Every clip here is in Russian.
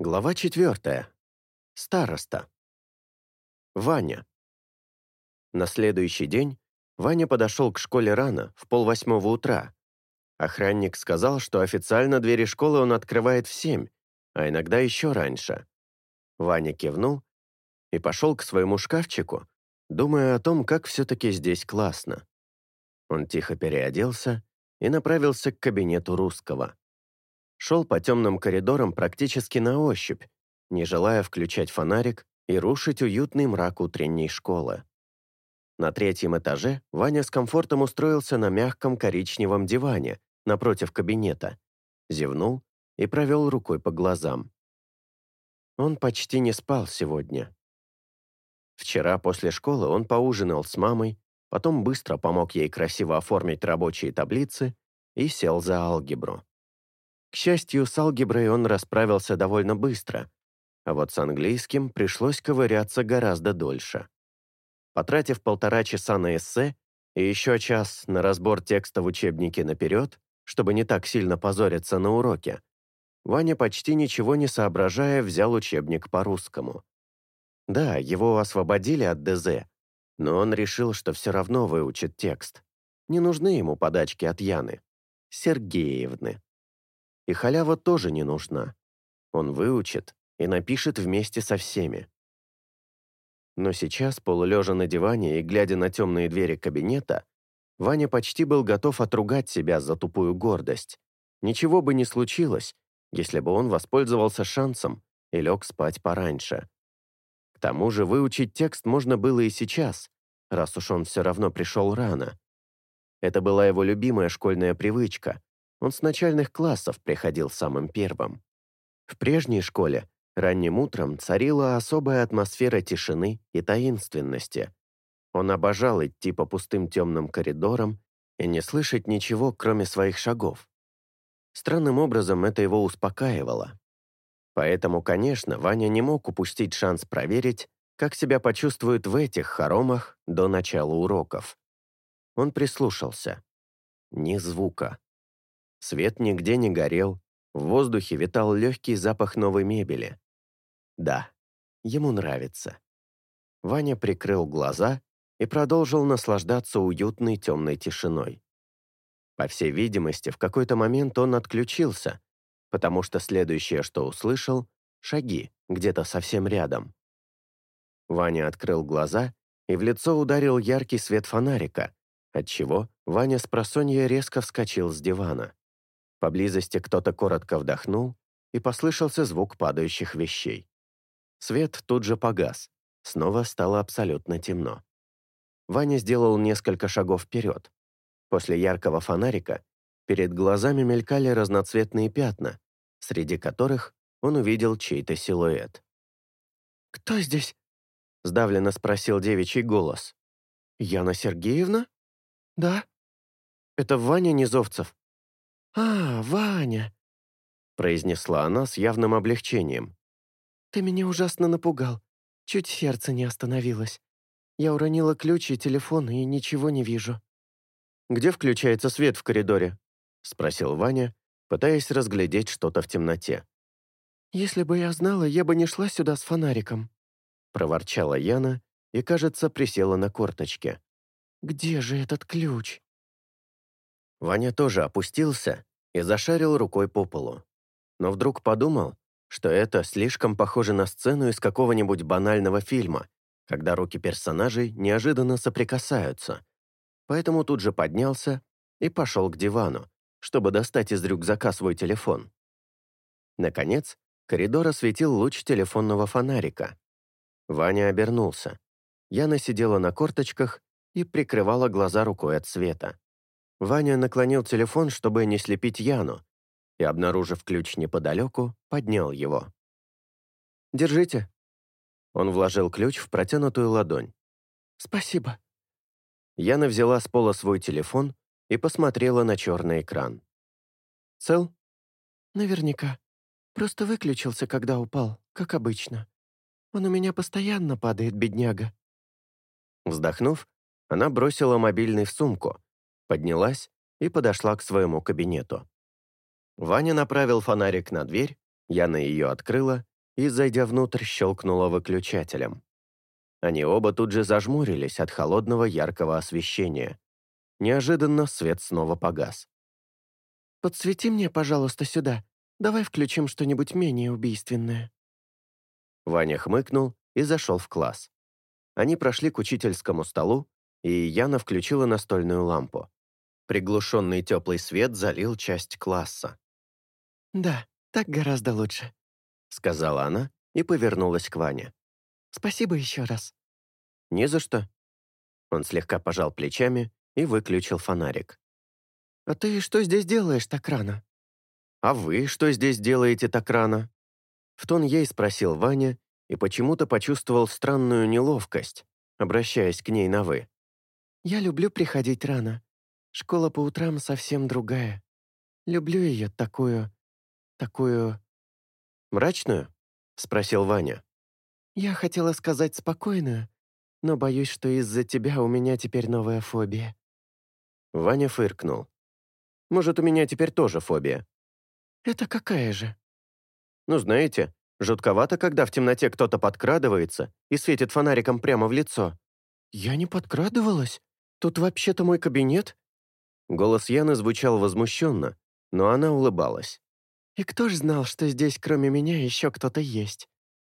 Глава четвертая. Староста. Ваня. На следующий день Ваня подошел к школе рано, в полвосьмого утра. Охранник сказал, что официально двери школы он открывает в семь, а иногда еще раньше. Ваня кивнул и пошел к своему шкафчику, думая о том, как все-таки здесь классно. Он тихо переоделся и направился к кабинету русского. Шел по темным коридорам практически на ощупь, не желая включать фонарик и рушить уютный мрак утренней школы. На третьем этаже Ваня с комфортом устроился на мягком коричневом диване напротив кабинета, зевнул и провел рукой по глазам. Он почти не спал сегодня. Вчера после школы он поужинал с мамой, потом быстро помог ей красиво оформить рабочие таблицы и сел за алгебру. К счастью, с алгеброй он расправился довольно быстро, а вот с английским пришлось ковыряться гораздо дольше. Потратив полтора часа на эссе и еще час на разбор текста в учебнике наперед, чтобы не так сильно позориться на уроке, Ваня, почти ничего не соображая, взял учебник по русскому. Да, его освободили от ДЗ, но он решил, что все равно выучит текст. Не нужны ему подачки от Яны. Сергеевны. И халява тоже не нужна. Он выучит и напишет вместе со всеми. Но сейчас, полулежа на диване и глядя на темные двери кабинета, Ваня почти был готов отругать себя за тупую гордость. Ничего бы не случилось, если бы он воспользовался шансом и лег спать пораньше. К тому же выучить текст можно было и сейчас, раз уж он все равно пришел рано. Это была его любимая школьная привычка. Он с начальных классов приходил самым первым. В прежней школе ранним утром царила особая атмосфера тишины и таинственности. Он обожал идти по пустым темным коридорам и не слышать ничего, кроме своих шагов. Странным образом это его успокаивало. Поэтому, конечно, Ваня не мог упустить шанс проверить, как себя почувствует в этих хоромах до начала уроков. Он прислушался. Ни звука. Свет нигде не горел, в воздухе витал легкий запах новой мебели. Да, ему нравится. Ваня прикрыл глаза и продолжил наслаждаться уютной темной тишиной. По всей видимости, в какой-то момент он отключился, потому что следующее, что услышал — шаги, где-то совсем рядом. Ваня открыл глаза, и в лицо ударил яркий свет фонарика, отчего Ваня с просонья резко вскочил с дивана. Поблизости кто-то коротко вдохнул, и послышался звук падающих вещей. Свет тут же погас, снова стало абсолютно темно. Ваня сделал несколько шагов вперед. После яркого фонарика перед глазами мелькали разноцветные пятна, среди которых он увидел чей-то силуэт. «Кто здесь?» — сдавленно спросил девичий голос. «Яна Сергеевна?» «Да». «Это Ваня Низовцев». «А, Ваня», — произнесла она с явным облегчением. «Ты меня ужасно напугал. Чуть сердце не остановилось. Я уронила ключ и телефон, и ничего не вижу». «Где включается свет в коридоре?» — спросил Ваня, пытаясь разглядеть что-то в темноте. «Если бы я знала, я бы не шла сюда с фонариком», — проворчала Яна и, кажется, присела на корточки. «Где же этот ключ?» Ваня тоже опустился и зашарил рукой по полу. Но вдруг подумал, что это слишком похоже на сцену из какого-нибудь банального фильма, когда руки персонажей неожиданно соприкасаются. Поэтому тут же поднялся и пошел к дивану, чтобы достать из рюкзака свой телефон. Наконец, коридор осветил луч телефонного фонарика. Ваня обернулся. Яна сидела на корточках и прикрывала глаза рукой от света. Ваня наклонил телефон, чтобы не слепить Яну, и, обнаружив ключ неподалеку, поднял его. «Держите». Он вложил ключ в протянутую ладонь. «Спасибо». Яна взяла с пола свой телефон и посмотрела на черный экран. «Цел?» «Наверняка. Просто выключился, когда упал, как обычно. Он у меня постоянно падает, бедняга». Вздохнув, она бросила мобильный в сумку, поднялась и подошла к своему кабинету. Ваня направил фонарик на дверь Яна ее открыла и, зайдя внутрь, щелкнула выключателем. Они оба тут же зажмурились от холодного яркого освещения. Неожиданно свет снова погас. «Подсвети мне, пожалуйста, сюда. Давай включим что-нибудь менее убийственное». Ваня хмыкнул и зашел в класс. Они прошли к учительскому столу, и Яна включила настольную лампу. Приглушенный теплый свет залил часть класса. «Да, так гораздо лучше», — сказала она и повернулась к Ване. «Спасибо еще раз». «Не за что». Он слегка пожал плечами и выключил фонарик. «А ты что здесь делаешь так рано?» «А вы что здесь делаете так рано?» В тон ей спросил Ваня и почему-то почувствовал странную неловкость, обращаясь к ней на «вы». «Я люблю приходить рано. Школа по утрам совсем другая. Люблю ее такую... такую...» «Мрачную?» — спросил Ваня. «Я хотела сказать спокойную, но боюсь, что из-за тебя у меня теперь новая фобия». Ваня фыркнул. «Может, у меня теперь тоже фобия?» «Это какая же?» «Ну, знаете, жутковато, когда в темноте кто-то подкрадывается и светит фонариком прямо в лицо». «Я не подкрадывалась. Тут вообще-то мой кабинет». Голос Яны звучал возмущенно, но она улыбалась. «И кто ж знал, что здесь кроме меня еще кто-то есть?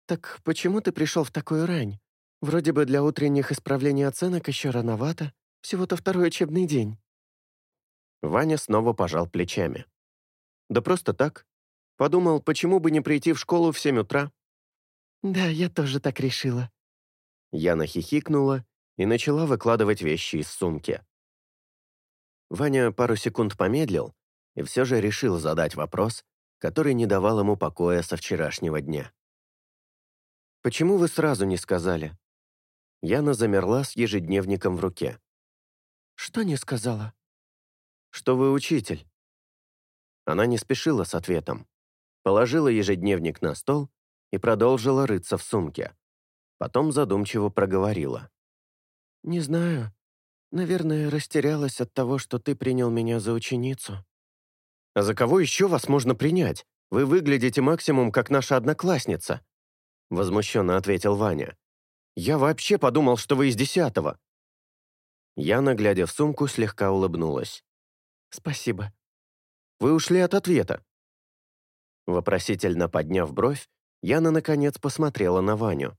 Так почему ты пришел в такую рань? Вроде бы для утренних исправлений оценок еще рановато, всего-то второй учебный день». Ваня снова пожал плечами. «Да просто так. Подумал, почему бы не прийти в школу в семь утра?» «Да, я тоже так решила». Яна хихикнула и начала выкладывать вещи из сумки. Ваня пару секунд помедлил и все же решил задать вопрос, который не давал ему покоя со вчерашнего дня. «Почему вы сразу не сказали?» Яна замерла с ежедневником в руке. «Что не сказала?» «Что вы учитель». Она не спешила с ответом. Положила ежедневник на стол и продолжила рыться в сумке. Потом задумчиво проговорила. «Не знаю. Наверное, растерялась от того, что ты принял меня за ученицу». «А за кого еще вас можно принять? Вы выглядите максимум как наша одноклассница», возмущенно ответил Ваня. «Я вообще подумал, что вы из десятого». Яна, глядя в сумку, слегка улыбнулась. «Спасибо». «Вы ушли от ответа». Вопросительно подняв бровь, Яна, наконец, посмотрела на Ваню.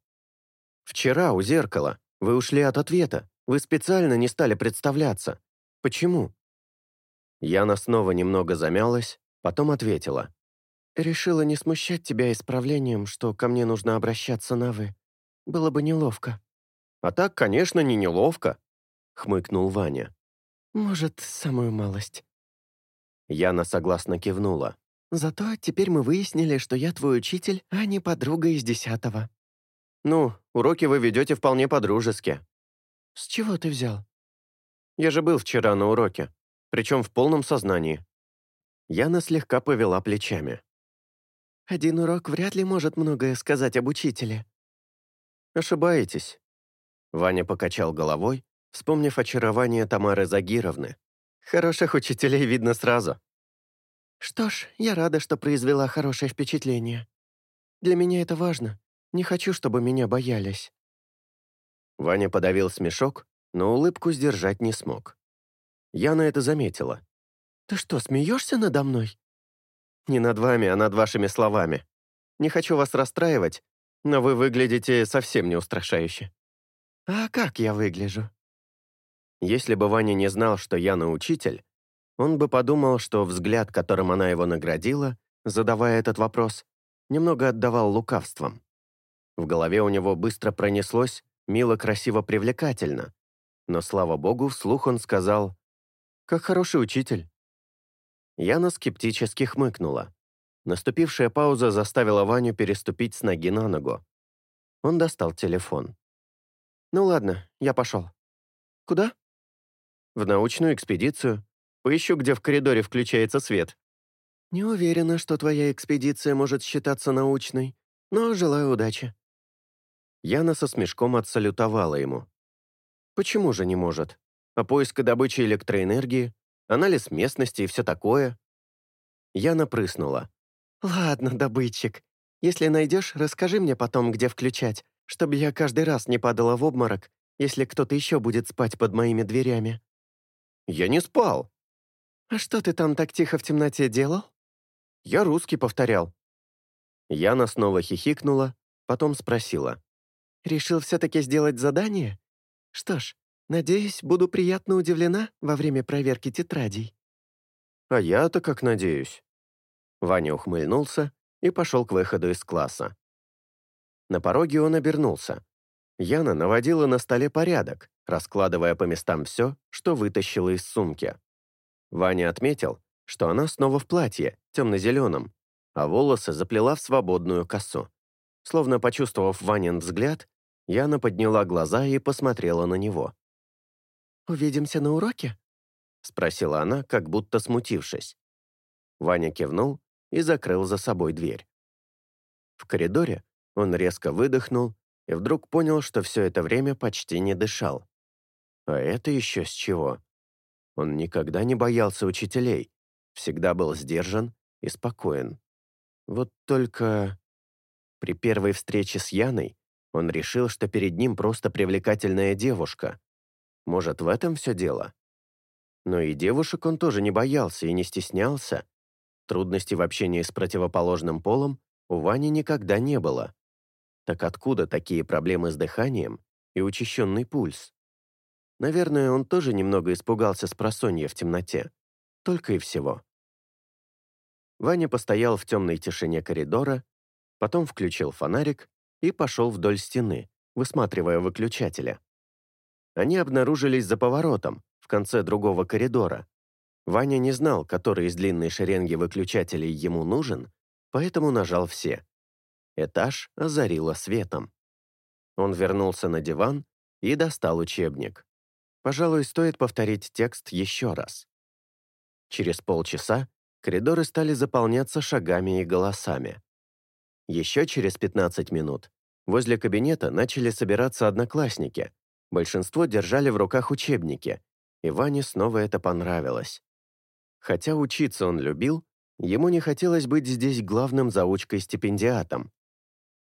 «Вчера у зеркала вы ушли от ответа. Вы специально не стали представляться. Почему?» Яна снова немного замялась, потом ответила. «Решила не смущать тебя исправлением, что ко мне нужно обращаться на «вы». Было бы неловко». «А так, конечно, не неловко», — хмыкнул Ваня. «Может, самую малость». Яна согласно кивнула. «Зато теперь мы выяснили, что я твой учитель, а не подруга из десятого». «Ну, уроки вы ведете вполне по-дружески». «С чего ты взял?» «Я же был вчера на уроке, причем в полном сознании». Яна слегка повела плечами. «Один урок вряд ли может многое сказать об учителе». «Ошибаетесь». Ваня покачал головой, вспомнив очарование Тамары Загировны. «Хороших учителей видно сразу». «Что ж, я рада, что произвела хорошее впечатление. Для меня это важно. Не хочу, чтобы меня боялись». Ваня подавил смешок, но улыбку сдержать не смог. Яна это заметила. «Ты что, смеешься надо мной?» «Не над вами, а над вашими словами. Не хочу вас расстраивать, но вы выглядите совсем не устрашающе». «А как я выгляжу?» Если бы Ваня не знал, что Яна учитель, он бы подумал, что взгляд, которым она его наградила, задавая этот вопрос, немного отдавал лукавством. В голове у него быстро пронеслось «мило, красиво, привлекательно», но, слава богу, вслух он сказал «как хороший учитель». Яна скептически хмыкнула. Наступившая пауза заставила Ваню переступить с ноги на ногу. Он достал телефон. «Ну ладно, я пошел». «Куда?» «В научную экспедицию. Поищу, где в коридоре включается свет». «Не уверена, что твоя экспедиция может считаться научной, но желаю удачи». Яна со смешком отсалютовала ему. «Почему же не может? А поиск и добыча электроэнергии, анализ местности и все такое?» Яна прыснула. «Ладно, добытчик. Если найдешь, расскажи мне потом, где включать, чтобы я каждый раз не падала в обморок, если кто-то еще будет спать под моими дверями». «Я не спал». «А что ты там так тихо в темноте делал?» «Я русский повторял». Яна снова хихикнула, потом спросила. «Решил все-таки сделать задание? Что ж, надеюсь, буду приятно удивлена во время проверки тетрадей». «А я-то как надеюсь». Ваня ухмыльнулся и пошел к выходу из класса. На пороге он обернулся. Яна наводила на столе порядок, раскладывая по местам все, что вытащила из сумки. Ваня отметил, что она снова в платье, темно-зеленом, а волосы заплела в свободную косу. Словно почувствовав Ванин взгляд, Яна подняла глаза и посмотрела на него. «Увидимся на уроке?» — спросила она, как будто смутившись. Ваня кивнул и закрыл за собой дверь. В коридоре он резко выдохнул и вдруг понял, что все это время почти не дышал. А это еще с чего? Он никогда не боялся учителей, всегда был сдержан и спокоен. Вот только при первой встрече с Яной он решил, что перед ним просто привлекательная девушка. Может, в этом все дело? Но и девушек он тоже не боялся и не стеснялся, Трудностей в общении с противоположным полом у Вани никогда не было. Так откуда такие проблемы с дыханием и учащенный пульс? Наверное, он тоже немного испугался с просонья в темноте. Только и всего. Ваня постоял в темной тишине коридора, потом включил фонарик и пошел вдоль стены, высматривая выключателя. Они обнаружились за поворотом, в конце другого коридора, Ваня не знал, который из длинной шеренги выключателей ему нужен, поэтому нажал все. Этаж озарило светом. Он вернулся на диван и достал учебник. Пожалуй, стоит повторить текст еще раз. Через полчаса коридоры стали заполняться шагами и голосами. Еще через 15 минут возле кабинета начали собираться одноклассники. Большинство держали в руках учебники, и Ване снова это понравилось. Хотя учиться он любил, ему не хотелось быть здесь главным заучкой-стипендиатом.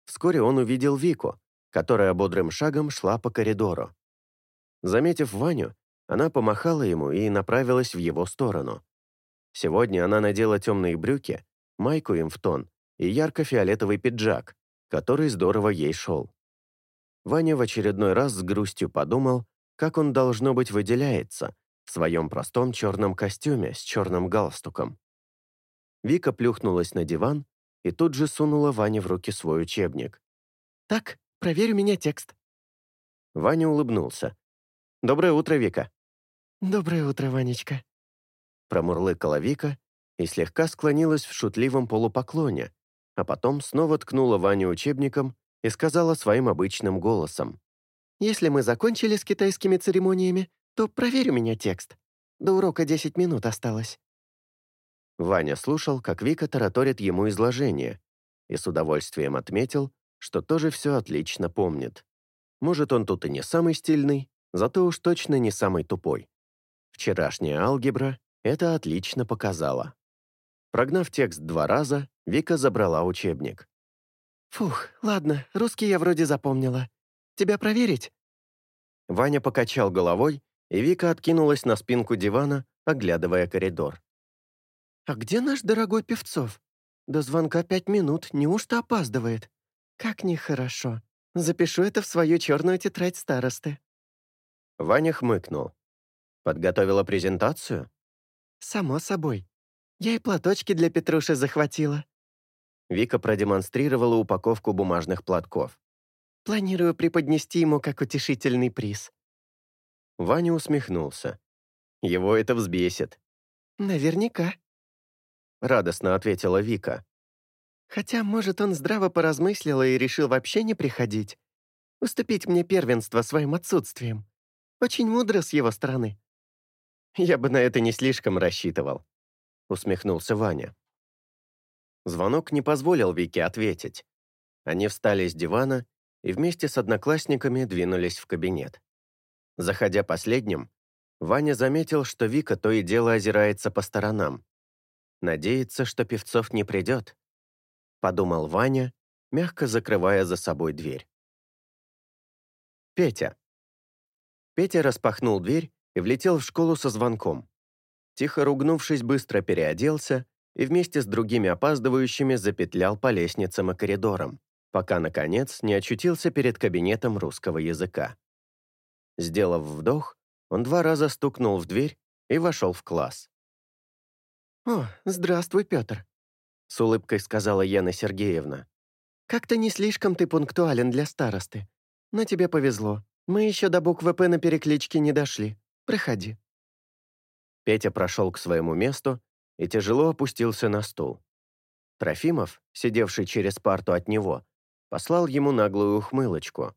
Вскоре он увидел Вику, которая бодрым шагом шла по коридору. Заметив Ваню, она помахала ему и направилась в его сторону. Сегодня она надела темные брюки, майку им в тон и ярко-фиолетовый пиджак, который здорово ей шел. Ваня в очередной раз с грустью подумал, как он, должно быть, выделяется, в своем простом черном костюме с черным галстуком. Вика плюхнулась на диван и тут же сунула Ване в руки свой учебник. «Так, проверь у меня текст». Ваня улыбнулся. «Доброе утро, Вика». «Доброе утро, Ванечка». Промурлыкала Вика и слегка склонилась в шутливом полупоклоне, а потом снова ткнула Ваню учебником и сказала своим обычным голосом. «Если мы закончили с китайскими церемониями, то проверь у меня текст. До урока 10 минут осталось». Ваня слушал, как Вика тараторит ему изложение, и с удовольствием отметил, что тоже все отлично помнит. Может, он тут и не самый стильный, зато уж точно не самый тупой. Вчерашняя алгебра это отлично показала. Прогнав текст два раза, Вика забрала учебник. «Фух, ладно, русский я вроде запомнила. Тебя проверить?» Ваня покачал головой и Вика откинулась на спинку дивана, оглядывая коридор. «А где наш дорогой Певцов? До звонка пять минут, неужто опаздывает? Как нехорошо. Запишу это в свою черную тетрадь старосты». Ваня хмыкнул. «Подготовила презентацию?» «Само собой. Я и платочки для Петруши захватила». Вика продемонстрировала упаковку бумажных платков. «Планирую преподнести ему как утешительный приз. Ваня усмехнулся. Его это взбесит. «Наверняка», — радостно ответила Вика. «Хотя, может, он здраво поразмыслил и решил вообще не приходить. Уступить мне первенство своим отсутствием. Очень мудро с его стороны». «Я бы на это не слишком рассчитывал», — усмехнулся Ваня. Звонок не позволил Вике ответить. Они встали с дивана и вместе с одноклассниками двинулись в кабинет. Заходя последним, Ваня заметил, что Вика то и дело озирается по сторонам. Надеется, что Певцов не придет, подумал Ваня, мягко закрывая за собой дверь. Петя. Петя распахнул дверь и влетел в школу со звонком. Тихо ругнувшись, быстро переоделся и вместе с другими опаздывающими запетлял по лестницам и коридорам, пока, наконец, не очутился перед кабинетом русского языка. Сделав вдох, он два раза стукнул в дверь и вошел в класс. «О, здравствуй, Петр», — с улыбкой сказала Яна Сергеевна. «Как-то не слишком ты пунктуален для старосты. Но тебе повезло. Мы еще до буквы «П» на перекличке не дошли. Проходи». Петя прошел к своему месту и тяжело опустился на стул. Трофимов, сидевший через парту от него, послал ему наглую ухмылочку.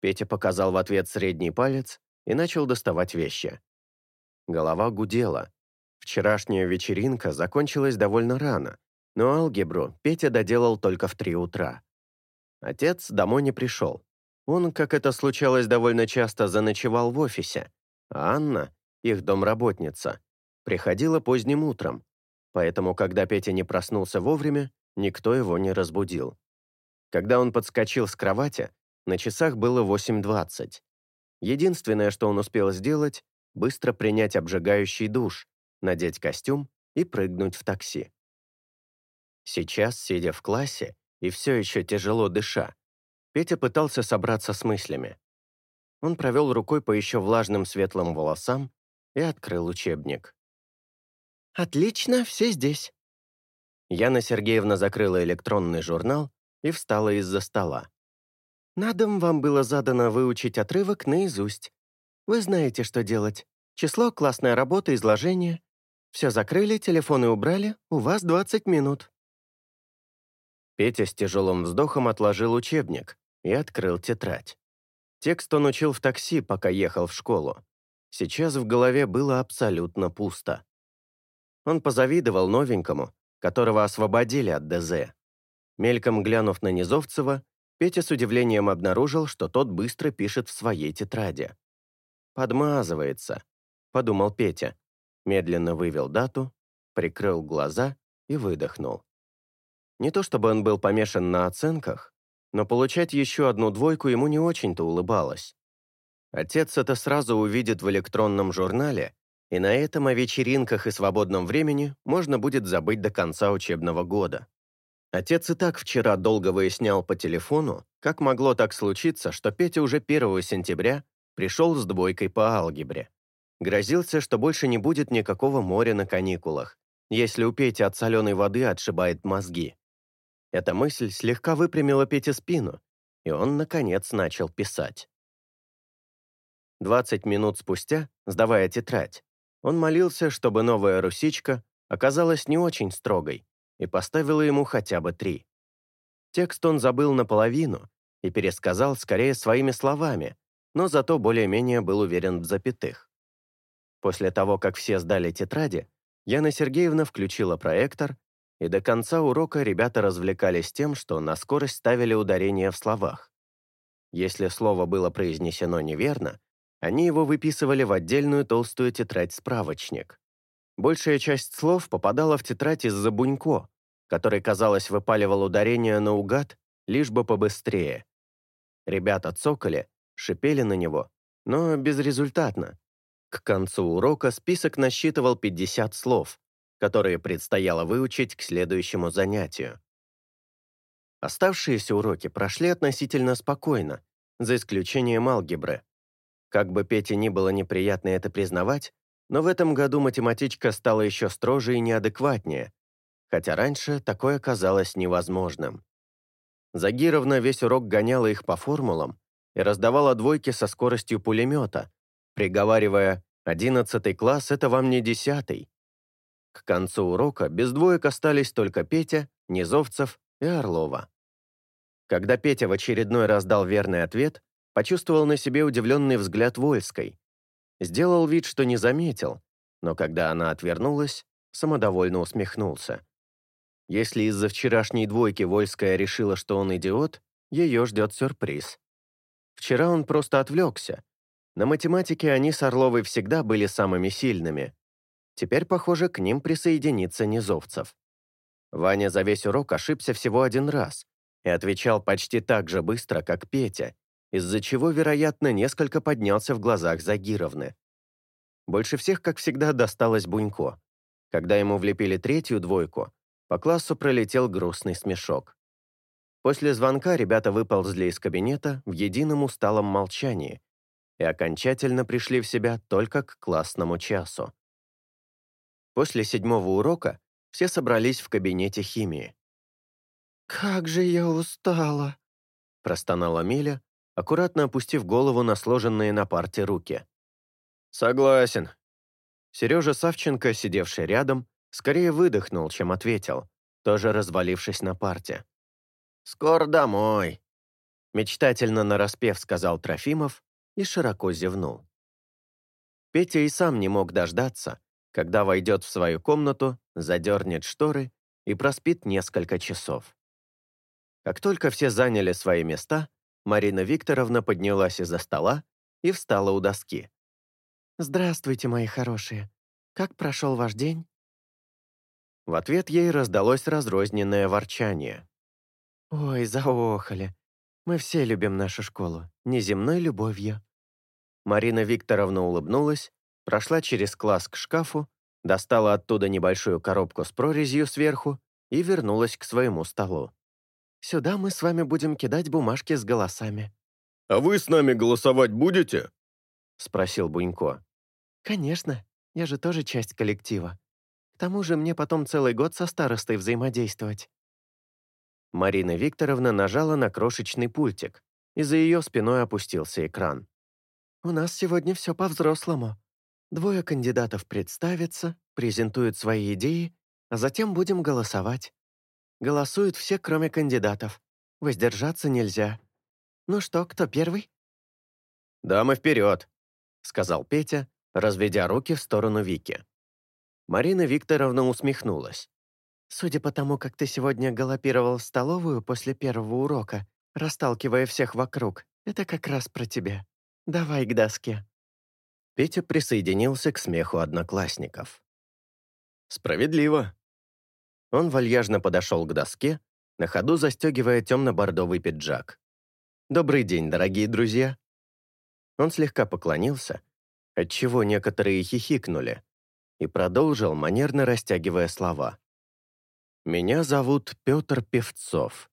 Петя показал в ответ средний палец и начал доставать вещи. Голова гудела. Вчерашняя вечеринка закончилась довольно рано, но алгебру Петя доделал только в три утра. Отец домой не пришел. Он, как это случалось довольно часто, заночевал в офисе, а Анна, их домработница, приходила поздним утром, поэтому, когда Петя не проснулся вовремя, никто его не разбудил. Когда он подскочил с кровати, на часах было 8.20. Единственное, что он успел сделать, быстро принять обжигающий душ, надеть костюм и прыгнуть в такси. Сейчас, сидя в классе и все еще тяжело дыша, Петя пытался собраться с мыслями. Он провел рукой по еще влажным светлым волосам и открыл учебник. «Отлично, все здесь». Яна Сергеевна закрыла электронный журнал и встала из-за стола. «На дом вам было задано выучить отрывок наизусть. Вы знаете, что делать. Число, классная работа, изложение. Все закрыли, телефоны убрали, у вас 20 минут». Петя с тяжелым вздохом отложил учебник и открыл тетрадь. Текст он учил в такси, пока ехал в школу. Сейчас в голове было абсолютно пусто. Он позавидовал новенькому, которого освободили от ДЗ. Мельком глянув на Низовцева, Петя с удивлением обнаружил, что тот быстро пишет в своей тетради. «Подмазывается», — подумал Петя. Медленно вывел дату, прикрыл глаза и выдохнул. Не то чтобы он был помешан на оценках, но получать еще одну двойку ему не очень-то улыбалось. Отец это сразу увидит в электронном журнале и на этом о вечеринках и свободном времени можно будет забыть до конца учебного года. Отец и так вчера долго выяснял по телефону, как могло так случиться, что Петя уже 1 сентября пришел с двойкой по алгебре. Грозился, что больше не будет никакого моря на каникулах, если у Пети от соленой воды отшибает мозги. Эта мысль слегка выпрямила Пете спину, и он, наконец, начал писать. 20 минут спустя, сдавая тетрадь, он молился, чтобы новая русичка оказалась не очень строгой и поставила ему хотя бы три. Текст он забыл наполовину и пересказал скорее своими словами, но зато более-менее был уверен в запятых. После того, как все сдали тетради, Яна Сергеевна включила проектор, и до конца урока ребята развлекались тем, что на скорость ставили ударение в словах. Если слово было произнесено неверно, они его выписывали в отдельную толстую тетрадь-справочник. Большая часть слов попадала в тетрадь из-за Бунько, который, казалось, выпаливал ударение наугад, лишь бы побыстрее. Ребята цокали, шипели на него, но безрезультатно. К концу урока список насчитывал 50 слов, которые предстояло выучить к следующему занятию. Оставшиеся уроки прошли относительно спокойно, за исключением алгебры. Как бы Пете ни было неприятно это признавать, но в этом году математичка стала еще строже и неадекватнее, хотя раньше такое казалось невозможным. Загировна весь урок гоняла их по формулам и раздавала двойки со скоростью пулемета, приговаривая «одиннадцатый класс — это вам не десятый». К концу урока без двоек остались только Петя, Низовцев и Орлова. Когда Петя в очередной раз дал верный ответ, почувствовал на себе удивленный взгляд Вольской. Сделал вид, что не заметил, но когда она отвернулась, самодовольно усмехнулся. Если из-за вчерашней двойки Вольская решила, что он идиот, ее ждет сюрприз. Вчера он просто отвлекся. На математике они с Орловой всегда были самыми сильными. Теперь, похоже, к ним присоединится Низовцев. Ваня за весь урок ошибся всего один раз и отвечал почти так же быстро, как Петя, из-за чего, вероятно, несколько поднялся в глазах Загировны. Больше всех, как всегда, досталось Бунько. Когда ему влепили третью двойку, по классу пролетел грустный смешок. После звонка ребята выползли из кабинета в едином усталом молчании и окончательно пришли в себя только к классному часу. После седьмого урока все собрались в кабинете химии. «Как же я устала!» – простонала Миля, аккуратно опустив голову на сложенные на парте руки. «Согласен». Сережа Савченко, сидевший рядом, скорее выдохнул, чем ответил, тоже развалившись на парте. «Скоро домой», — мечтательно нараспев сказал Трофимов и широко зевнул. Петя и сам не мог дождаться, когда войдет в свою комнату, задернет шторы и проспит несколько часов. Как только все заняли свои места, Марина Викторовна поднялась из-за стола и встала у доски. «Здравствуйте, мои хорошие. Как прошел ваш день?» В ответ ей раздалось разрозненное ворчание. «Ой, заохали. Мы все любим нашу школу, неземной любовью». Марина Викторовна улыбнулась, прошла через класс к шкафу, достала оттуда небольшую коробку с прорезью сверху и вернулась к своему столу. «Сюда мы с вами будем кидать бумажки с голосами». «А вы с нами голосовать будете?» — спросил Бунько. «Конечно, я же тоже часть коллектива. К тому же мне потом целый год со старостой взаимодействовать». Марина Викторовна нажала на крошечный пультик, и за ее спиной опустился экран. «У нас сегодня все по-взрослому. Двое кандидатов представятся, презентуют свои идеи, а затем будем голосовать. Голосуют все, кроме кандидатов. Воздержаться нельзя. Ну что, кто первый?» «Дамы вперед!» — сказал Петя, разведя руки в сторону Вики. Марина Викторовна усмехнулась. Судя по тому, как ты сегодня галопировал в столовую после первого урока, расталкивая всех вокруг, это как раз про тебя. Давай к доске». Петя присоединился к смеху одноклассников. «Справедливо». Он вальяжно подошел к доске, на ходу застегивая темно-бордовый пиджак. «Добрый день, дорогие друзья». Он слегка поклонился, отчего некоторые хихикнули, и продолжил, манерно растягивая слова. Меня зовут Петр Певцов.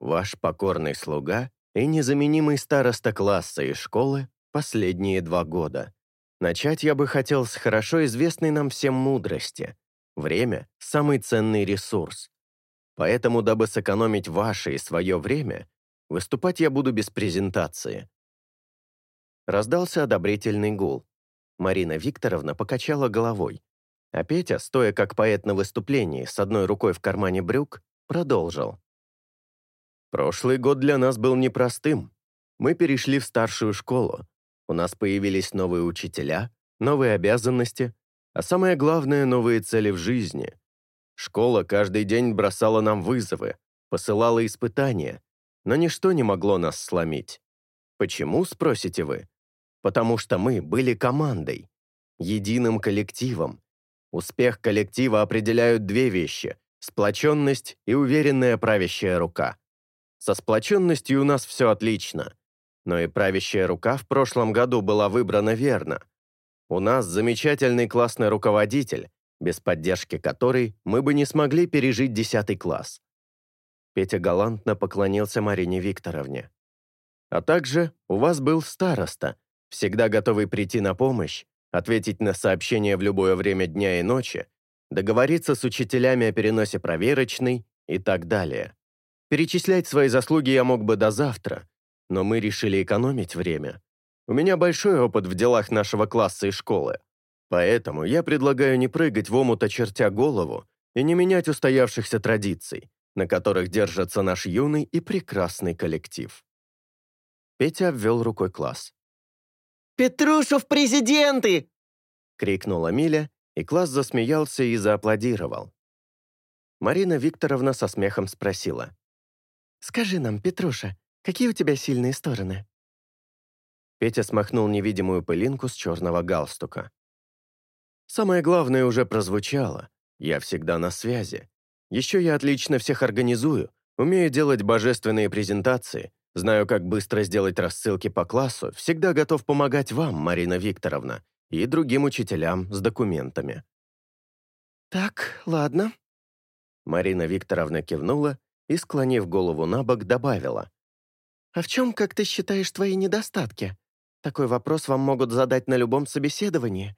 Ваш покорный слуга и незаменимый староста класса и школы последние два года. Начать я бы хотел с хорошо известной нам всем мудрости. Время – самый ценный ресурс. Поэтому, дабы сэкономить ваше и свое время, выступать я буду без презентации. Раздался одобрительный гул. Марина Викторовна покачала головой, а Петя, стоя как поэт на выступлении, с одной рукой в кармане брюк, продолжил. «Прошлый год для нас был непростым. Мы перешли в старшую школу. У нас появились новые учителя, новые обязанности, а самое главное — новые цели в жизни. Школа каждый день бросала нам вызовы, посылала испытания, но ничто не могло нас сломить. Почему, спросите вы? Потому что мы были командой, единым коллективом, Успех коллектива определяют две вещи – сплоченность и уверенная правящая рука. Со сплоченностью у нас все отлично. Но и правящая рука в прошлом году была выбрана верно. У нас замечательный классный руководитель, без поддержки которой мы бы не смогли пережить 10 класс. Петя галантно поклонился Марине Викторовне. А также у вас был староста, всегда готовый прийти на помощь ответить на сообщения в любое время дня и ночи, договориться с учителями о переносе проверочной и так далее. Перечислять свои заслуги я мог бы до завтра, но мы решили экономить время. У меня большой опыт в делах нашего класса и школы, поэтому я предлагаю не прыгать в омут, очертя голову, и не менять устоявшихся традиций, на которых держится наш юный и прекрасный коллектив. Петя обвел рукой класс. «Петрушу в президенты!» — крикнула Миля, и класс засмеялся и зааплодировал. Марина Викторовна со смехом спросила. «Скажи нам, Петруша, какие у тебя сильные стороны?» Петя смахнул невидимую пылинку с черного галстука. «Самое главное уже прозвучало. Я всегда на связи. Еще я отлично всех организую, умею делать божественные презентации, знаю, как быстро сделать рассылки по классу, всегда готов помогать вам, Марина Викторовна, и другим учителям с документами». «Так, ладно». Марина Викторовна кивнула и, склонив голову на бок, добавила. «А в чем, как ты считаешь, твои недостатки? Такой вопрос вам могут задать на любом собеседовании.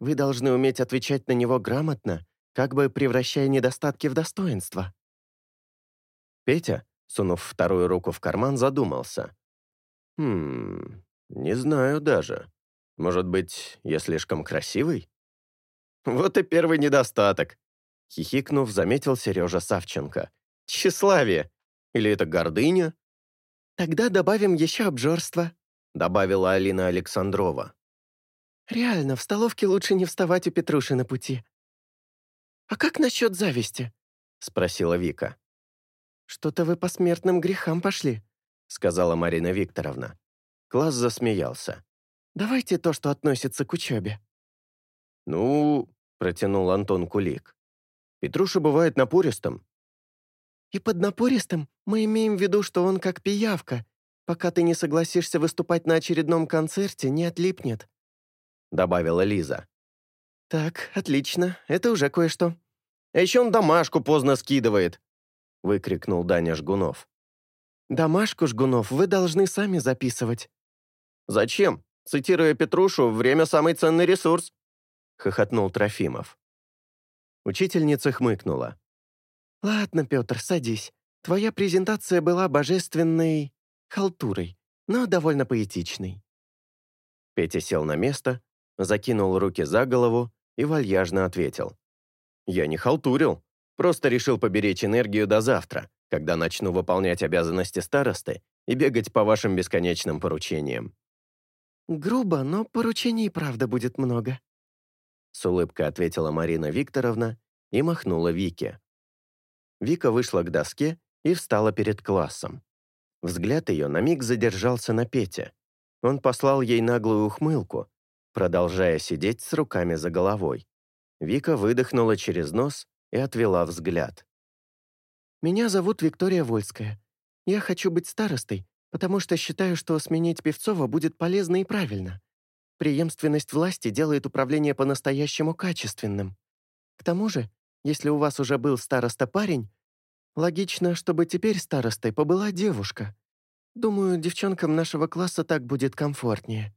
Вы должны уметь отвечать на него грамотно, как бы превращая недостатки в достоинство». Петя, сунув вторую руку в карман, задумался. «Хм, не знаю даже. Может быть, я слишком красивый?» «Вот и первый недостаток», — хихикнув, заметил Сережа Савченко. «Тщеславие. Или это гордыня?» «Тогда добавим еще обжорство», — добавила Алина Александрова. «Реально, в столовке лучше не вставать у Петруши на пути». «А как насчет зависти?» — спросила Вика. «Что-то вы по смертным грехам пошли», — сказала Марина Викторовна. Класс засмеялся. «Давайте то, что относится к учебе». «Ну...» — протянул Антон Кулик. «Петруша бывает напористым». «И под напористым мы имеем в виду, что он как пиявка. Пока ты не согласишься выступать на очередном концерте, не отлипнет», — добавила Лиза. «Так, отлично, это уже кое-что». «А еще он домашку поздно скидывает», — выкрикнул Даня Жгунов. «Домашку, Жгунов, вы должны сами записывать». «Зачем? Цитируя Петрушу, время — самый ценный ресурс», — хохотнул Трофимов. Учительница хмыкнула. «Ладно, Петр, садись. Твоя презентация была божественной халтурой, но довольно поэтичной». Петя сел на место, закинул руки за голову и вальяжно ответил. «Я не халтурил, просто решил поберечь энергию до завтра, когда начну выполнять обязанности старосты и бегать по вашим бесконечным поручениям». «Грубо, но поручений правда будет много», с улыбкой ответила Марина Викторовна и махнула Вике. Вика вышла к доске и встала перед классом. Взгляд ее на миг задержался на Пете. Он послал ей наглую ухмылку, продолжая сидеть с руками за головой. Вика выдохнула через нос и отвела взгляд. «Меня зовут Виктория Вольская. Я хочу быть старостой, потому что считаю, что сменить Певцова будет полезно и правильно. Преемственность власти делает управление по-настоящему качественным. К тому же, если у вас уже был староста-парень, логично, чтобы теперь старостой побыла девушка. Думаю, девчонкам нашего класса так будет комфортнее.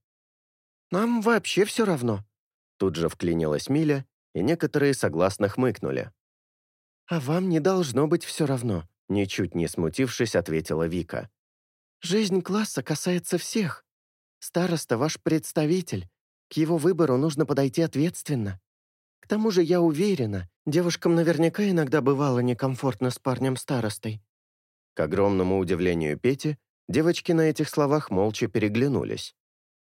Нам вообще все равно. Тут же вклинилась Миля, и некоторые согласно хмыкнули. «А вам не должно быть все равно», ничуть не смутившись, ответила Вика. «Жизнь класса касается всех. Староста — ваш представитель. К его выбору нужно подойти ответственно. К тому же, я уверена, девушкам наверняка иногда бывало некомфортно с парнем-старостой». К огромному удивлению Пети, девочки на этих словах молча переглянулись.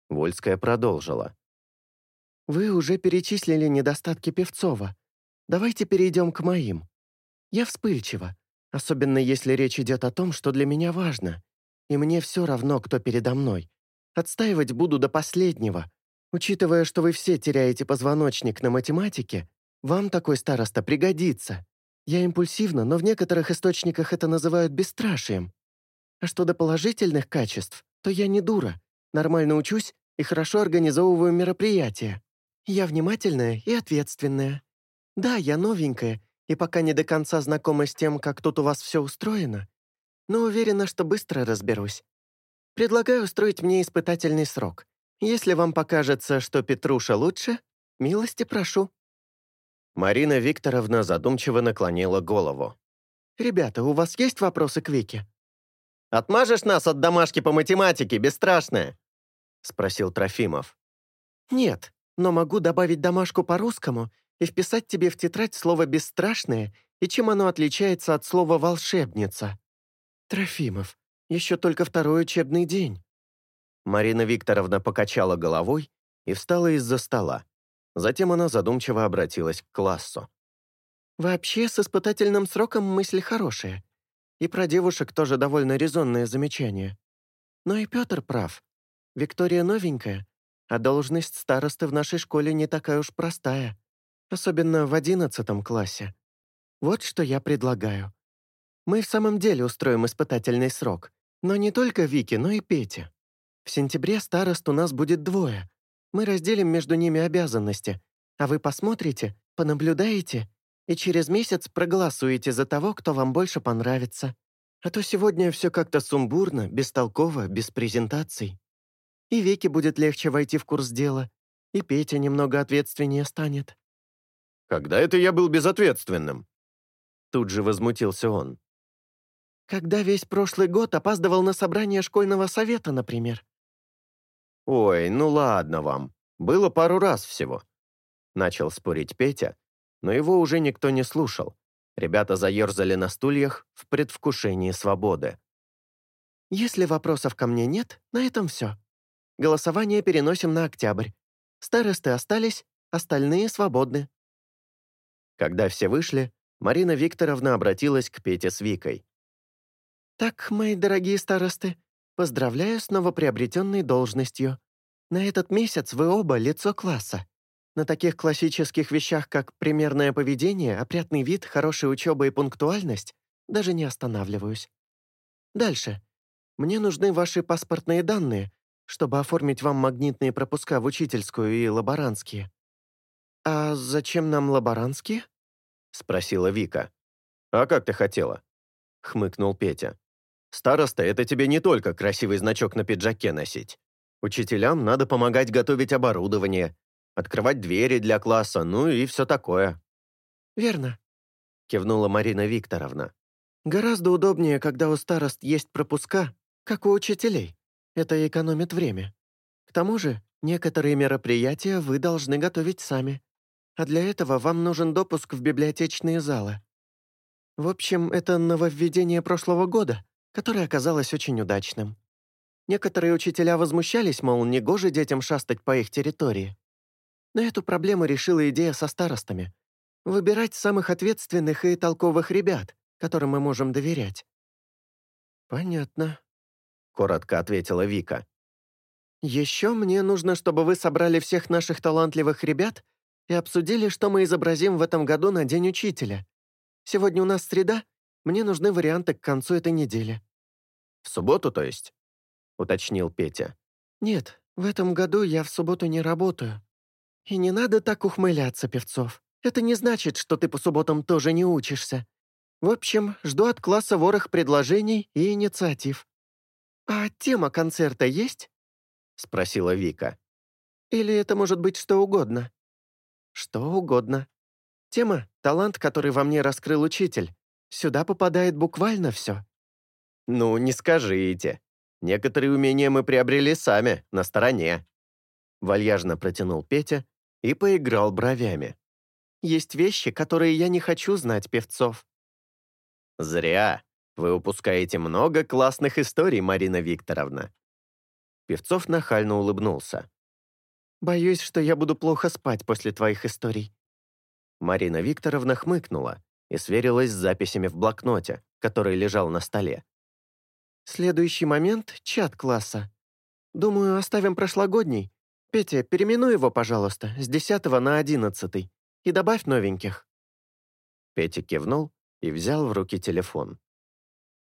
Вольская продолжила. «Вы уже перечислили недостатки Певцова. Давайте перейдем к моим. Я вспыльчива, особенно если речь идет о том, что для меня важно. И мне все равно, кто передо мной, Отстаивать буду до последнего. Учитывая, что вы все теряете позвоночник на математике, вам такой староста пригодится. Я импульсивна, но в некоторых источниках это называют бесстрашием. А что до положительных качеств, то я не дура. Нормально учусь и хорошо организовываю мероприятия. Я внимательная и ответственная. Да, я новенькая и пока не до конца знакома с тем, как тут у вас все устроено, но уверена, что быстро разберусь. Предлагаю устроить мне испытательный срок. Если вам покажется, что Петруша лучше, милости прошу». Марина Викторовна задумчиво наклонила голову. «Ребята, у вас есть вопросы к Вике?» «Отмажешь нас от домашки по математике, бесстрашная?» — спросил Трофимов. «Нет, но могу добавить домашку по-русскому и вписать тебе в тетрадь слово «бесстрашное» и чем оно отличается от слова «волшебница». Трофимов, еще только второй учебный день». Марина Викторовна покачала головой и встала из-за стола. Затем она задумчиво обратилась к классу. «Вообще, с испытательным сроком мысль хорошая. И про девушек тоже довольно резонное замечание. Но и Петр прав. Виктория новенькая, а должность старосты в нашей школе не такая уж простая, особенно в одиннадцатом классе. Вот что я предлагаю. Мы в самом деле устроим испытательный срок. Но не только Вики, но и Петя. В сентябре старост у нас будет двое. Мы разделим между ними обязанности, а вы посмотрите, понаблюдаете и через месяц проголосуете за того, кто вам больше понравится. А то сегодня все как-то сумбурно, бестолково, без презентаций. И Вике будет легче войти в курс дела, и Петя немного ответственнее станет». «Когда это я был безответственным?» Тут же возмутился он. «Когда весь прошлый год опаздывал на собрание школьного совета, например». «Ой, ну ладно вам. Было пару раз всего». Начал спорить Петя, но его уже никто не слушал. Ребята заерзали на стульях в предвкушении свободы. «Если вопросов ко мне нет, на этом все. Голосование переносим на октябрь. Старосты остались, остальные свободны». Когда все вышли, Марина Викторовна обратилась к Пете с Викой. «Так, мои дорогие старосты, поздравляю с новоприобретенной должностью. На этот месяц вы оба лицо класса. На таких классических вещах, как примерное поведение, опрятный вид, хорошая учеба и пунктуальность, даже не останавливаюсь. Дальше. Мне нужны ваши паспортные данные, чтобы оформить вам магнитные пропуска в учительскую и лаборантские». «А зачем нам лаборантские?» — спросила Вика. «А как ты хотела?» — хмыкнул Петя. «Староста — это тебе не только красивый значок на пиджаке носить. Учителям надо помогать готовить оборудование, открывать двери для класса, ну и все такое». «Верно», — кивнула Марина Викторовна. «Гораздо удобнее, когда у старост есть пропуска, как у учителей. Это экономит время. К тому же, некоторые мероприятия вы должны готовить сами. А для этого вам нужен допуск в библиотечные залы. В общем, это нововведение прошлого года, которое оказалось очень удачным. Некоторые учителя возмущались, мол, негоже детям шастать по их территории. Но эту проблему решила идея со старостами. Выбирать самых ответственных и толковых ребят, которым мы можем доверять. «Понятно», — коротко ответила Вика. «Еще мне нужно, чтобы вы собрали всех наших талантливых ребят и обсудили, что мы изобразим в этом году на День Учителя. Сегодня у нас среда, мне нужны варианты к концу этой недели». «В субботу, то есть?» — уточнил Петя. «Нет, в этом году я в субботу не работаю. И не надо так ухмыляться, Певцов. Это не значит, что ты по субботам тоже не учишься. В общем, жду от класса ворох предложений и инициатив. «А тема концерта есть?» — спросила Вика. «Или это может быть что угодно?» «Что угодно. Тема — талант, который во мне раскрыл учитель. Сюда попадает буквально все». «Ну, не скажите. Некоторые умения мы приобрели сами, на стороне». Вальяжно протянул Петя и поиграл бровями. «Есть вещи, которые я не хочу знать, певцов». «Зря. Вы упускаете много классных историй, Марина Викторовна». Певцов нахально улыбнулся. «Боюсь, что я буду плохо спать после твоих историй». Марина Викторовна хмыкнула и сверилась с записями в блокноте, который лежал на столе. «Следующий момент — чат класса. Думаю, оставим прошлогодний, «Петя, переименуй его, пожалуйста, с 10 на 11 и добавь новеньких». Петя кивнул и взял в руки телефон.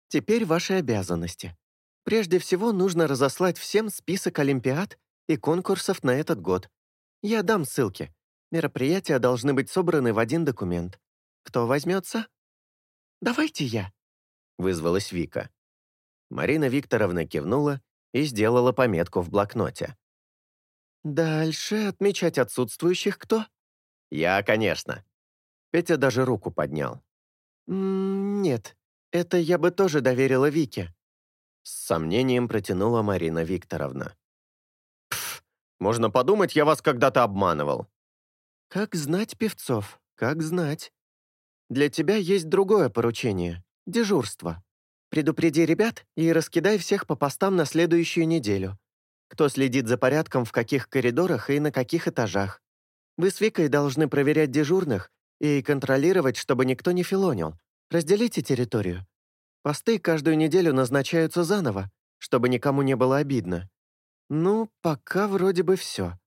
«Теперь ваши обязанности. Прежде всего нужно разослать всем список олимпиад и конкурсов на этот год. Я дам ссылки. Мероприятия должны быть собраны в один документ. Кто возьмется?» «Давайте я», — вызвалась Вика. Марина Викторовна кивнула и сделала пометку в блокноте. «Дальше отмечать отсутствующих кто?» «Я, конечно». Петя даже руку поднял. «Нет, это я бы тоже доверила Вике». С сомнением протянула Марина Викторовна. «Пф, можно подумать, я вас когда-то обманывал». «Как знать, Певцов, как знать. Для тебя есть другое поручение — дежурство. Предупреди ребят и раскидай всех по постам на следующую неделю кто следит за порядком в каких коридорах и на каких этажах. Вы с Викой должны проверять дежурных и контролировать, чтобы никто не филонил. Разделите территорию. Посты каждую неделю назначаются заново, чтобы никому не было обидно. Ну, пока вроде бы все.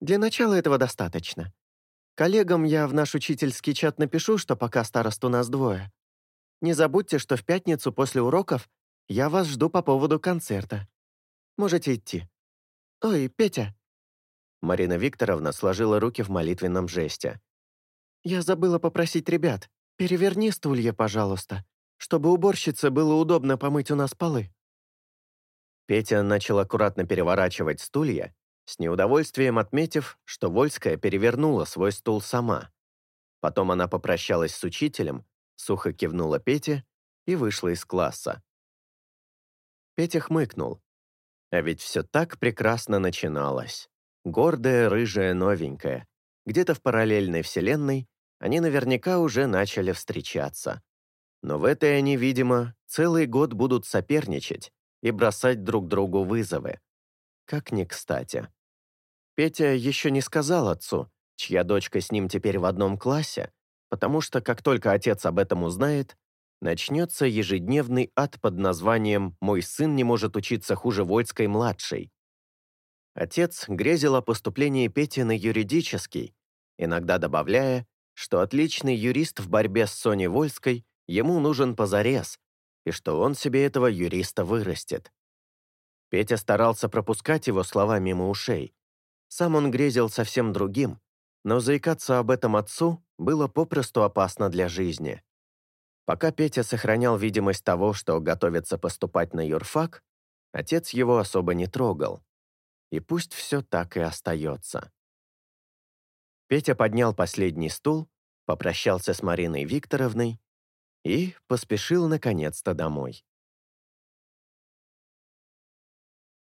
Для начала этого достаточно. Коллегам я в наш учительский чат напишу, что пока старост у нас двое. Не забудьте, что в пятницу после уроков я вас жду по поводу концерта. Можете идти. Ой, Петя!» Марина Викторовна сложила руки в молитвенном жесте. «Я забыла попросить ребят. Переверни стулья, пожалуйста, чтобы уборщице было удобно помыть у нас полы». Петя начал аккуратно переворачивать стулья, с неудовольствием отметив, что Вольская перевернула свой стул сама. Потом она попрощалась с учителем, сухо кивнула Пете и вышла из класса. Петя хмыкнул. А ведь все так прекрасно начиналось. Гордая, рыжая, новенькая. Где-то в параллельной вселенной они наверняка уже начали встречаться. Но в этой они, видимо, целый год будут соперничать и бросать друг другу вызовы. Как ни кстати. Петя еще не сказал отцу, чья дочка с ним теперь в одном классе, потому что как только отец об этом узнает, начнется ежедневный ад под названием «Мой сын не может учиться хуже Вольской-младшей». Отец грезил о поступлении Пети на юридический, иногда добавляя, что отличный юрист в борьбе с Соней Вольской ему нужен позарез, и что он себе этого юриста вырастет. Петя старался пропускать его слова мимо ушей. Сам он грезил совсем другим, но заикаться об этом отцу было попросту опасно для жизни. Пока Петя сохранял видимость того, что готовится поступать на юрфак, отец его особо не трогал. И пусть все так и остается. Петя поднял последний стул, попрощался с Мариной Викторовной и поспешил наконец-то домой.